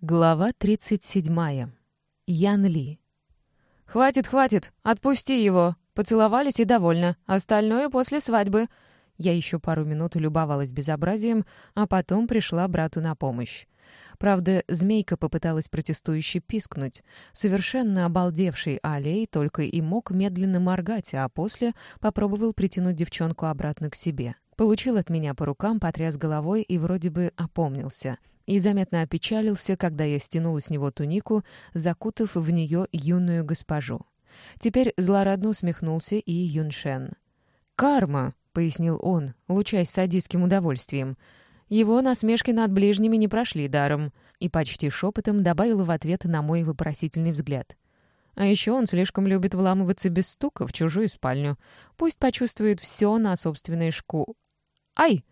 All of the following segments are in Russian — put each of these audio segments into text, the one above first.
Глава 37. Ян Ли. «Хватит, хватит! Отпусти его!» Поцеловались и довольно. Остальное после свадьбы. Я еще пару минут любовалась безобразием, а потом пришла брату на помощь. Правда, змейка попыталась протестующе пискнуть. Совершенно обалдевший Алей только и мог медленно моргать, а после попробовал притянуть девчонку обратно к себе. Получил от меня по рукам, потряс головой и вроде бы опомнился. И заметно опечалился, когда я стянула с него тунику, закутав в нее юную госпожу. Теперь злорадно усмехнулся и Юншен. «Карма!» — пояснил он, лучаясь садистским удовольствием. Его насмешки над ближними не прошли даром. И почти шепотом добавил в ответ на мой вопросительный взгляд. А еще он слишком любит вламываться без стука в чужую спальню. Пусть почувствует все на собственной шку... «Ай!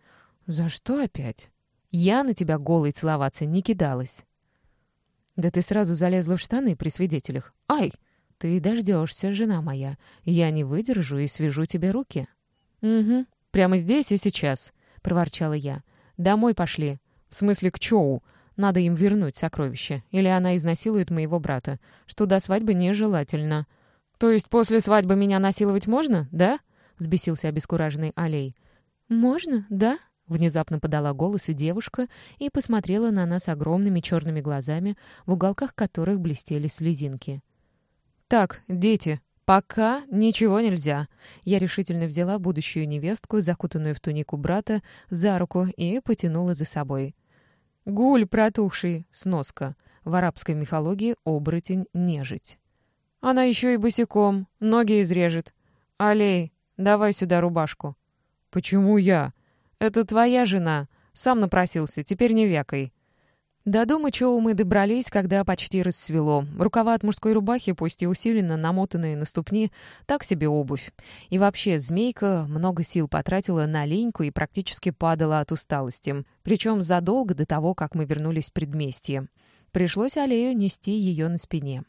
За что опять?» «Я на тебя голой целоваться не кидалась». «Да ты сразу залезла в штаны при свидетелях. Ай! Ты дождешься, жена моя. Я не выдержу и свяжу тебе руки». «Угу, прямо здесь и сейчас», — проворчала я. «Домой пошли. В смысле, к Чоу. Надо им вернуть сокровище. Или она изнасилует моего брата, что до свадьбы нежелательно». «То есть после свадьбы меня насиловать можно, да?» — взбесился обескураженный Алей. «Можно, да?» — внезапно подала голос и девушка и посмотрела на нас огромными черными глазами, в уголках которых блестели слезинки. «Так, дети, пока ничего нельзя». Я решительно взяла будущую невестку, закутанную в тунику брата, за руку и потянула за собой. «Гуль протухший, сноска. В арабской мифологии оборотень — нежить. Она еще и босиком, ноги изрежет. Алей, давай сюда рубашку». «Почему я?» «Это твоя жена. Сам напросился, теперь не вякой». До дома Чоу мы добрались, когда почти рассвело. Рукава от мужской рубахи, пусть и усиленно намотанные на ступни, так себе обувь. И вообще, змейка много сил потратила на леньку и практически падала от усталости. Причем задолго до того, как мы вернулись в предместье. Пришлось Алею нести ее на спине.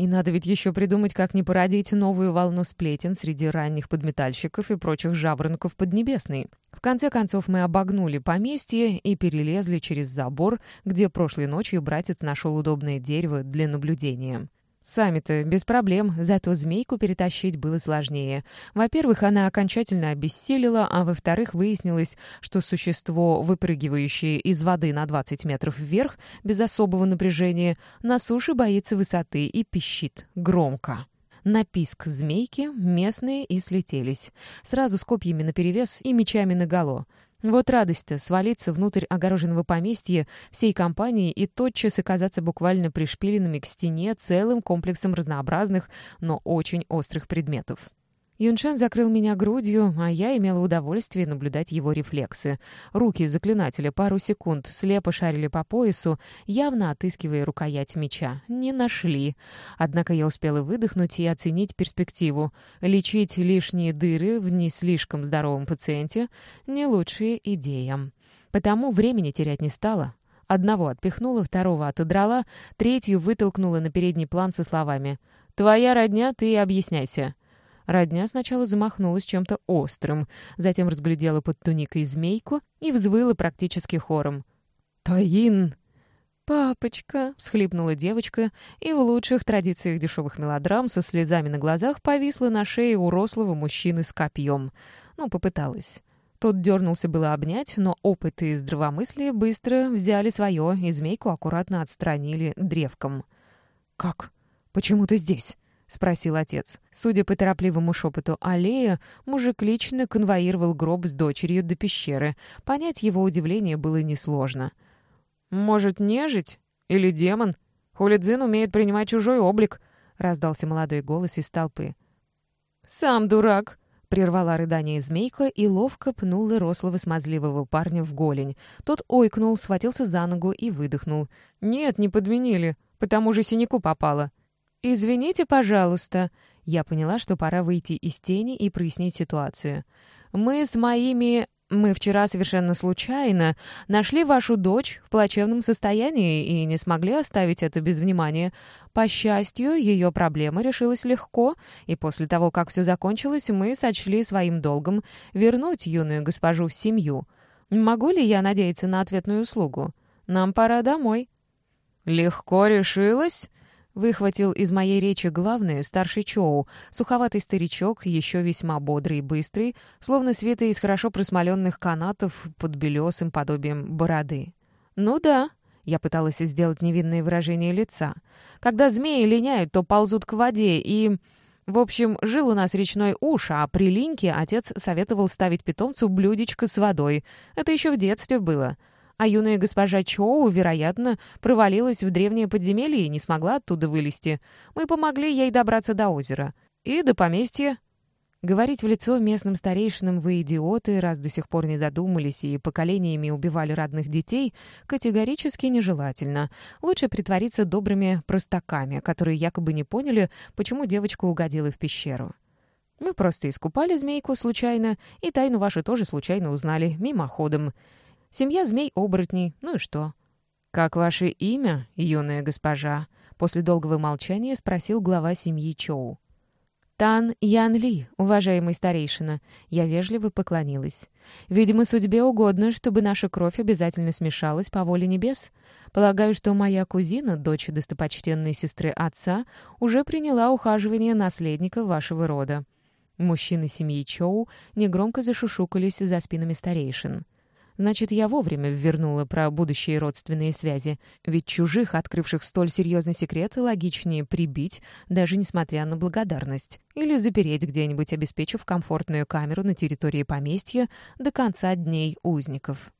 И надо ведь еще придумать, как не породить новую волну сплетен среди ранних подметальщиков и прочих жаворонков Поднебесной. В конце концов мы обогнули поместье и перелезли через забор, где прошлой ночью братец нашел удобное дерево для наблюдения. Сами-то без проблем, зато змейку перетащить было сложнее. Во-первых, она окончательно обессилила, а во-вторых, выяснилось, что существо, выпрыгивающее из воды на 20 метров вверх, без особого напряжения, на суше боится высоты и пищит громко. На писк змейки местные и слетелись. Сразу с копьями наперевес и мечами наголо. Вот радость-то свалиться внутрь огороженного поместья всей компании и тотчас оказаться буквально пришпиленными к стене целым комплексом разнообразных, но очень острых предметов. Юншан закрыл меня грудью, а я имела удовольствие наблюдать его рефлексы. Руки заклинателя пару секунд слепо шарили по поясу, явно отыскивая рукоять меча. Не нашли. Однако я успела выдохнуть и оценить перспективу. Лечить лишние дыры в не слишком здоровом пациенте — не лучшая идея. Потому времени терять не стала. Одного отпихнула, второго отодрала, третью вытолкнула на передний план со словами «Твоя родня, ты объясняйся». Родня сначала замахнулась чем-то острым, затем разглядела под туникой змейку и взвыла практически хором. «Таин!» «Папочка!» — всхлипнула девочка и в лучших традициях дешевых мелодрам со слезами на глазах повисла на шее у рослого мужчины с копьем. Ну, попыталась. Тот дернулся было обнять, но опыт и здравомыслие быстро взяли свое, и змейку аккуратно отстранили древком. «Как? Почему ты здесь?» — спросил отец. Судя по торопливому шепоту аллея, мужик лично конвоировал гроб с дочерью до пещеры. Понять его удивление было несложно. «Может, нежить? Или демон? Хулидзин умеет принимать чужой облик», — раздался молодой голос из толпы. «Сам дурак!» — прервала рыдание змейка и ловко пнула рослого смазливого парня в голень. Тот ойкнул, схватился за ногу и выдохнул. «Нет, не подменили. По тому же синяку попало». «Извините, пожалуйста». Я поняла, что пора выйти из тени и прояснить ситуацию. «Мы с моими... Мы вчера совершенно случайно нашли вашу дочь в плачевном состоянии и не смогли оставить это без внимания. По счастью, ее проблема решилась легко, и после того, как все закончилось, мы сочли своим долгом вернуть юную госпожу в семью. Могу ли я надеяться на ответную услугу? Нам пора домой». «Легко решилась?» Выхватил из моей речи главное старший Чоу, суховатый старичок, еще весьма бодрый и быстрый, словно света из хорошо просмоленных канатов под белесым подобием бороды. «Ну да», — я пыталась сделать невинное выражение лица. «Когда змеи линяют, то ползут к воде, и...» В общем, жил у нас речной уж, а при линьке отец советовал ставить питомцу блюдечко с водой. Это еще в детстве было а юная госпожа Чоу, вероятно, провалилась в древнее подземелье и не смогла оттуда вылезти. Мы помогли ей добраться до озера. И до поместья. Говорить в лицо местным старейшинам «вы идиоты», раз до сих пор не додумались и поколениями убивали родных детей, категорически нежелательно. Лучше притвориться добрыми простаками, которые якобы не поняли, почему девочка угодила в пещеру. Мы просто искупали змейку случайно, и тайну вашу тоже случайно узнали, мимоходом. Семья змей-оборотней, ну и что? «Как ваше имя, юная госпожа?» После долгого молчания спросил глава семьи Чоу. «Тан Ян Ли, уважаемый старейшина». Я вежливо поклонилась. «Видимо, судьбе угодно, чтобы наша кровь обязательно смешалась по воле небес. Полагаю, что моя кузина, дочь достопочтенной сестры отца, уже приняла ухаживание наследника вашего рода». Мужчины семьи Чоу негромко зашушукались за спинами старейшин. Значит, я вовремя вернула про будущие родственные связи. Ведь чужих, открывших столь серьезный секрет, логичнее прибить, даже несмотря на благодарность. Или запереть где-нибудь, обеспечив комфортную камеру на территории поместья до конца дней узников.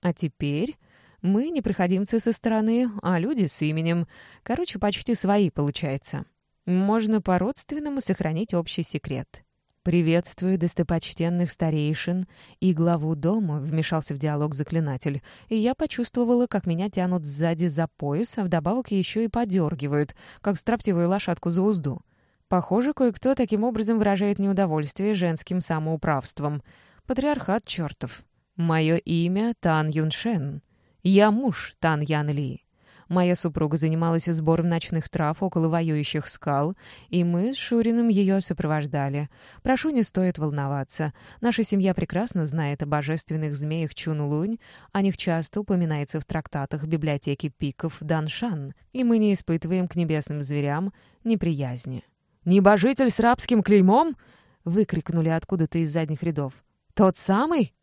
А теперь мы не проходимцы со стороны, а люди с именем. Короче, почти свои, получается. Можно по-родственному сохранить общий секрет. «Приветствую достопочтенных старейшин и главу дома», — вмешался в диалог заклинатель, и я почувствовала, как меня тянут сзади за пояс, а вдобавок еще и подергивают, как строптивую лошадку за узду. Похоже, кое-кто таким образом выражает неудовольствие женским самоуправством. Патриархат чертов. Мое имя Тан Юншен. Я муж Тан Ян Ли. Моя супруга занималась сбором ночных трав около воюющих скал, и мы с Шуриным ее сопровождали. Прошу, не стоит волноваться. Наша семья прекрасно знает о божественных змеях Чун-Лунь, о них часто упоминается в трактатах библиотеки пиков Даншан, и мы не испытываем к небесным зверям неприязни. «Небожитель с рабским клеймом?» — выкрикнули откуда-то из задних рядов. «Тот самый?